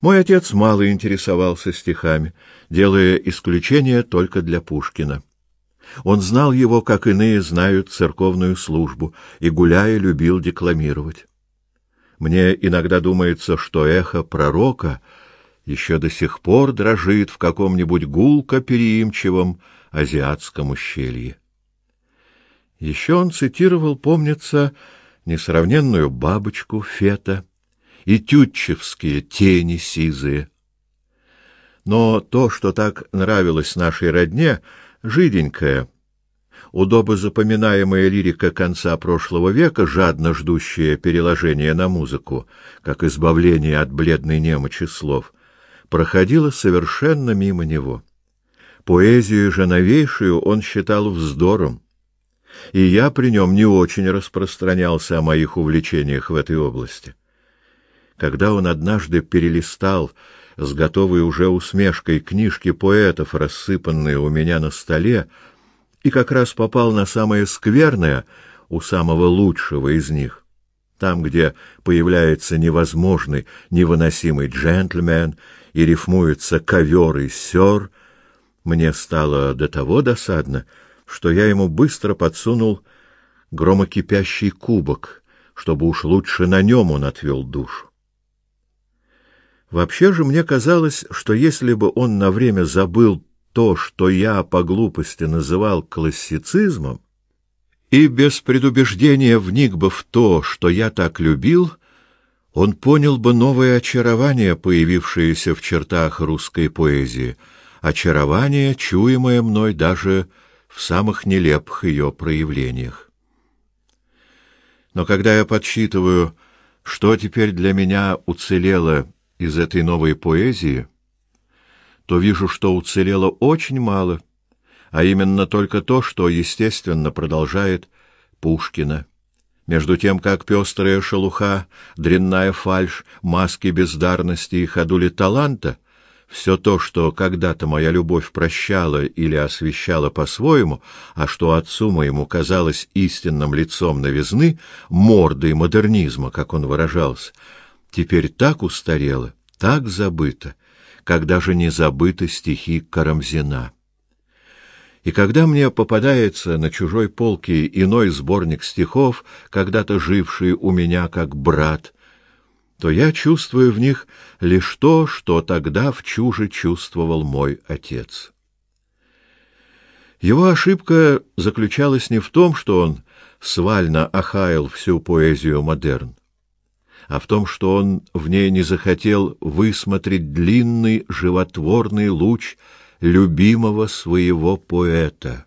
Мой отец мало интересовался стихами, делая исключение только для Пушкина. Он знал его, как иные знают церковную службу, и, гуляя, любил декламировать. Мне иногда думается, что эхо пророка еще до сих пор дрожит в каком-нибудь гулко переимчивом азиатском ущелье. Еще он цитировал, помнится, несравненную бабочку Фета — и тютчевские тени сизые. Но то, что так нравилось нашей родне, жиденькое, удобо запоминаемая лирика конца прошлого века, жадно ждущая переложения на музыку, как избавление от бледной немочи слов, проходило совершенно мимо него. Поэзию же новейшую он считал вздором, и я при нем не очень распространялся о моих увлечениях в этой области. Когда он однажды перелистал с готовой уже усмешкой книжки поэтов, рассыпанные у меня на столе, и как раз попал на самое скверное у самого лучшего из них, там, где появляется невозможный, невыносимый джентльмен и рифмуется ковер и сёр, мне стало до того досадно, что я ему быстро подсунул громокипящий кубок, чтобы уж лучше на нем он отвел душу. Вообще же мне казалось, что если бы он на время забыл то, что я по глупости называл классицизмом, и без предубеждения вник бы в то, что я так любил, он понял бы новое очарование, появившееся в чертах русской поэзии, очарование, чуемое мной даже в самых нелепых ее проявлениях. Но когда я подсчитываю, что теперь для меня уцелело из этой новой поэзии, то вижу, что уцелело очень мало, а именно только то, что, естественно, продолжает Пушкина. Между тем, как пестрая шелуха, дрянная фальшь, маски бездарности и ходули таланта — все то, что когда-то моя любовь прощала или освещала по-своему, а что отцу моему казалось истинным лицом новизны, мордой модернизма, как он выражался, теперь так устарело, так забыто, когда же не забыты стихи Карамзина. И когда мне попадается на чужой полке иной сборник стихов, когда-то живший у меня как брат, то я чувствую в них лишь то, что тогда в чуже чувствовал мой отец. Его ошибка заключалась не в том, что он свально охаял всю поэзию модерн, а в том, что он в ней не захотел высмотреть длинный животворный луч любимого своего поэта.